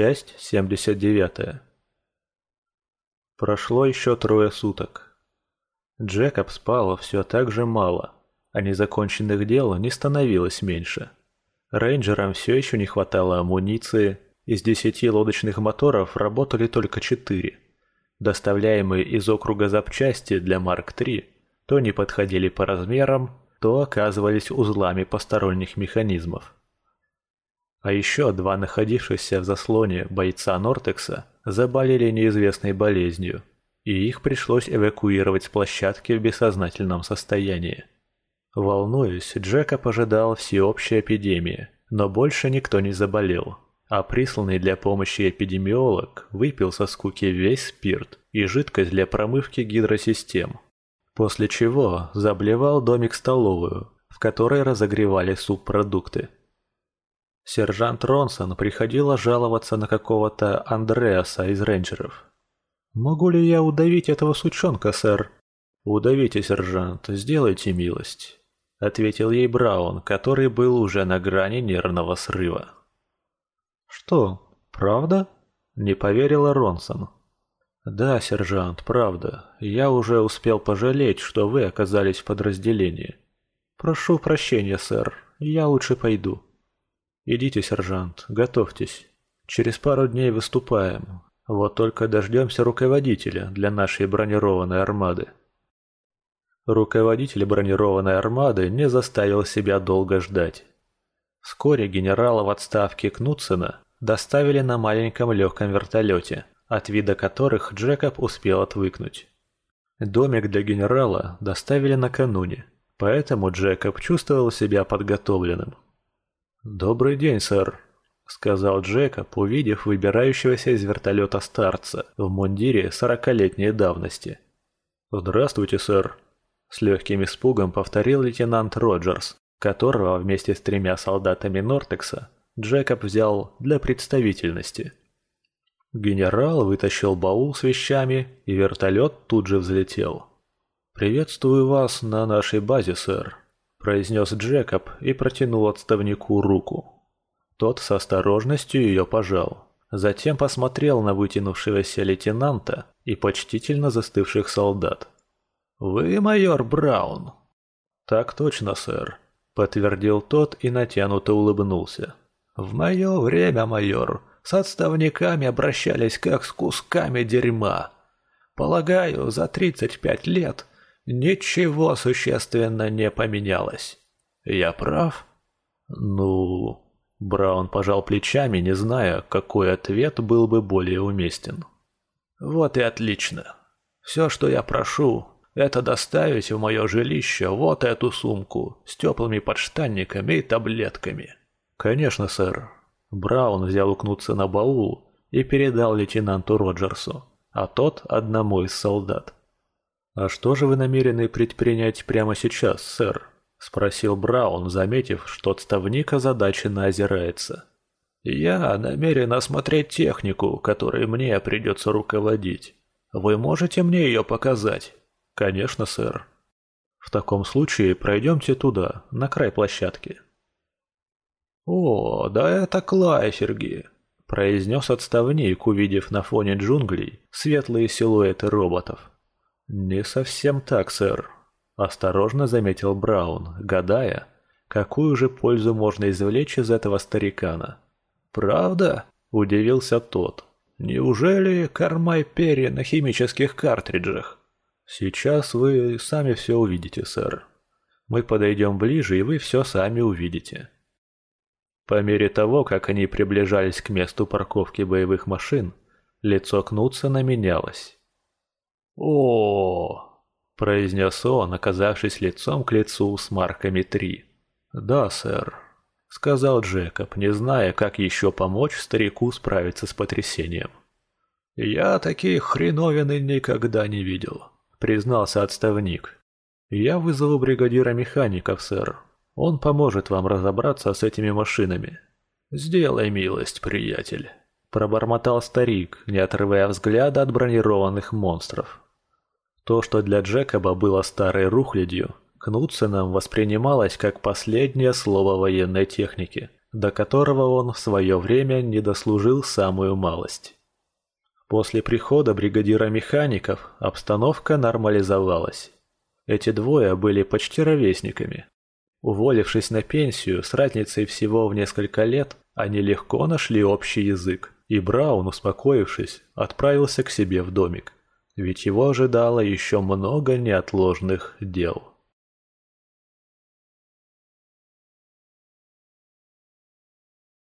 Часть 79. Прошло еще трое суток. Джекоб спал все так же мало, а незаконченных дел не становилось меньше. Рейнджерам все еще не хватало амуниции, из десяти лодочных моторов работали только четыре. Доставляемые из округа запчасти для Марк-3 то не подходили по размерам, то оказывались узлами посторонних механизмов. А еще два находившихся в заслоне бойца Нортекса заболели неизвестной болезнью, и их пришлось эвакуировать с площадки в бессознательном состоянии. Волнуясь, Джека ожидал всеобщей эпидемии, но больше никто не заболел, а присланный для помощи эпидемиолог выпил со скуки весь спирт и жидкость для промывки гидросистем, после чего заблевал домик-столовую, в которой разогревали субпродукты. Сержант Ронсон приходила жаловаться на какого-то Андреаса из рейнджеров. «Могу ли я удавить этого сучонка, сэр?» «Удавите, сержант, сделайте милость», — ответил ей Браун, который был уже на грани нервного срыва. «Что, правда?» — не поверила Ронсон. «Да, сержант, правда. Я уже успел пожалеть, что вы оказались в подразделении. Прошу прощения, сэр, я лучше пойду». «Идите, сержант, готовьтесь. Через пару дней выступаем. Вот только дождемся руководителя для нашей бронированной армады». Руководитель бронированной армады не заставил себя долго ждать. Вскоре генерала в отставке Кнутсена доставили на маленьком легком вертолете, от вида которых Джекоб успел отвыкнуть. Домик для генерала доставили накануне, поэтому Джекоб чувствовал себя подготовленным. «Добрый день, сэр», — сказал Джекоб, увидев выбирающегося из вертолета старца в мундире сорокалетней давности. «Здравствуйте, сэр», — с легким испугом повторил лейтенант Роджерс, которого вместе с тремя солдатами Нортекса Джекоб взял для представительности. Генерал вытащил баул с вещами, и вертолет тут же взлетел. «Приветствую вас на нашей базе, сэр», – произнес Джекоб и протянул отставнику руку. Тот с осторожностью ее пожал. Затем посмотрел на вытянувшегося лейтенанта и почтительно застывших солдат. «Вы майор Браун?» «Так точно, сэр», – подтвердил тот и натянуто улыбнулся. «В мое время, майор, с отставниками обращались как с кусками дерьма. Полагаю, за 35 лет Ничего существенно не поменялось. Я прав? Ну... Браун пожал плечами, не зная, какой ответ был бы более уместен. Вот и отлично. Все, что я прошу, это доставить в мое жилище вот эту сумку с теплыми подштанниками и таблетками. Конечно, сэр. Браун взял укнуться на баул и передал лейтенанту Роджерсу, а тот одному из солдат. «А что же вы намерены предпринять прямо сейчас, сэр?» – спросил Браун, заметив, что отставник озадаченно озирается. «Я намерен осмотреть технику, которой мне придется руководить. Вы можете мне ее показать?» «Конечно, сэр». «В таком случае пройдемте туда, на край площадки». «О, да это Клайферги», – произнес отставник, увидев на фоне джунглей светлые силуэты роботов. «Не совсем так, сэр», – осторожно заметил Браун, гадая, какую же пользу можно извлечь из этого старикана. «Правда?» – удивился тот. «Неужели Кармай Перри на химических картриджах?» «Сейчас вы сами все увидите, сэр. Мы подойдем ближе, и вы все сами увидите». По мере того, как они приближались к месту парковки боевых машин, лицо Кнутсона менялось о произнес он, оказавшись лицом к лицу с марками три. «Да, сэр», — сказал Джекоб, не зная, как еще помочь старику справиться с потрясением. «Я такие хреновины никогда не видел», — признался отставник. «Я вызову бригадира механиков, сэр. Он поможет вам разобраться с этими машинами». «Сделай милость, приятель», — пробормотал старик, не отрывая взгляда от бронированных монстров. То, что для Джекоба было старой рухлядью, Кнутсеном воспринималось как последнее слово военной техники, до которого он в свое время не дослужил самую малость. После прихода бригадира механиков обстановка нормализовалась. Эти двое были почти ровесниками. Уволившись на пенсию с разницей всего в несколько лет, они легко нашли общий язык, и Браун, успокоившись, отправился к себе в домик, ведь его ожидало еще много неотложных дел.